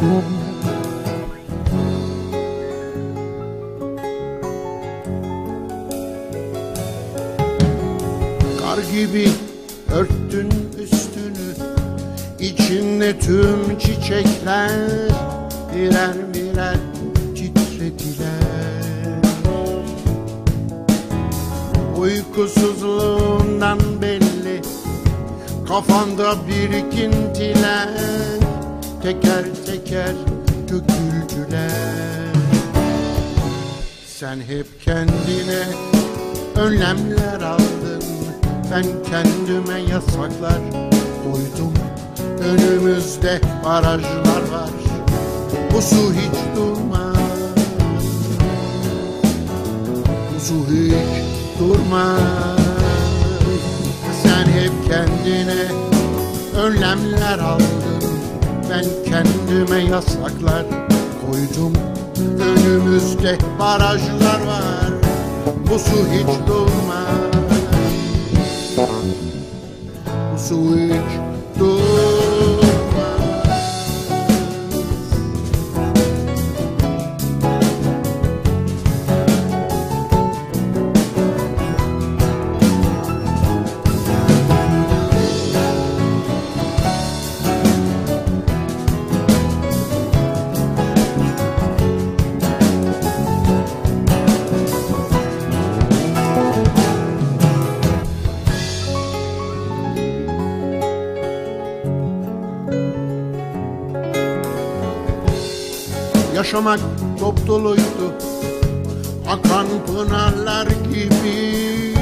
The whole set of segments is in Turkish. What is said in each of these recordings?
Kar gibi örttün üstünü içinde tüm çiçekler birer birer titrediler. Uykusuzluğundan belli kafanda birikintiler. Teker teker döküldüler. Sen hep kendine önlemler aldın. Ben kendime yasaklar koydum. Önümüzde barajlar var. Bu su hiç durmaz. Bu su hiç durmaz kendime yasaklar. Koydum Önümüzde barajlar var. Bu su hiç durmaz. Bu su hiç Yaşamak top doluydu. Akan pınarlar gibi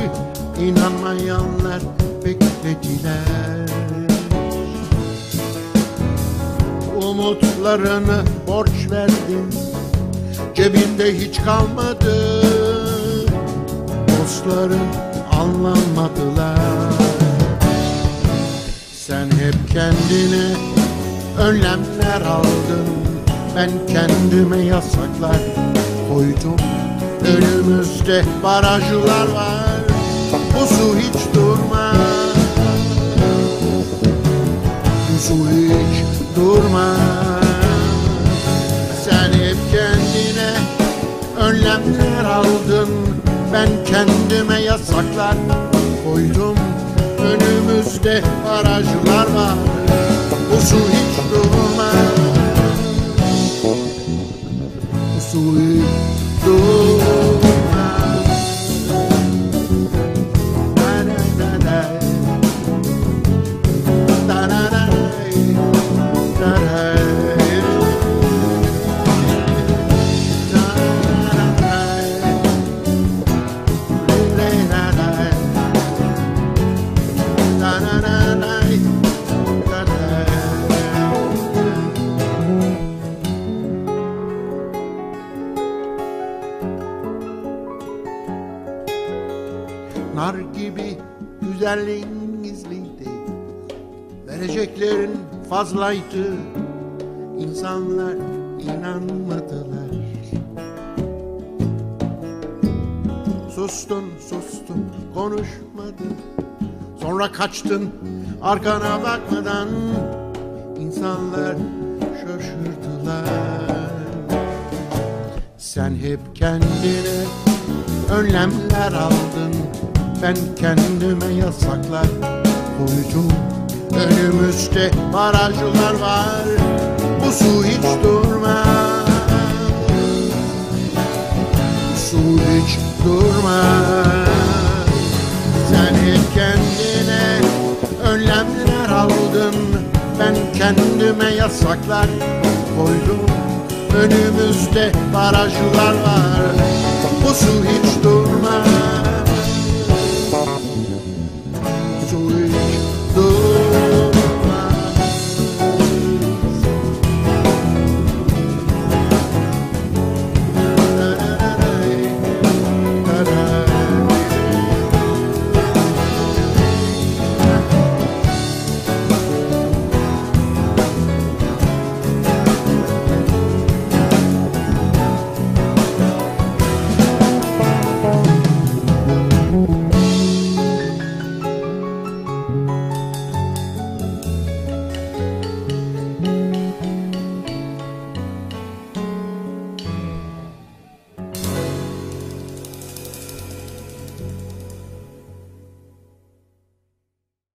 inanmayanlar beklediler. Umutlarını borç verdin Cebinde hiç kalmadı. Dostların anlamadılar. Sen hep kendine önlemler aldın Ben kendime yasaklar. Koydum Önümüzde barajlar var. Bu su hiç durmaz. Bu su hiç durmaz. Sen hep kendine önlemler aldın. Ben kendime yasaklar. Koydum Önümüzde barajlar var. Bu su hiç gibi güzelliğin gizliydi. Vereceklerin fazlaydı. İnsanlar inanmadılar. Sustun sustun konuşmadın. Sonra kaçtın arkana bakmadan. İnsanlar şaşırdılar. Sen hep kendine önlemler aldın Ben kendime yasaklar koydum Önümüzde barajlar var. Bu su hiç durmaz. Bu su hiç durmaz. Sen hep kendine önlemler aldın. Ben kendime yasaklar koydum Önümüzde barajlar var. Bu su hiç durmaz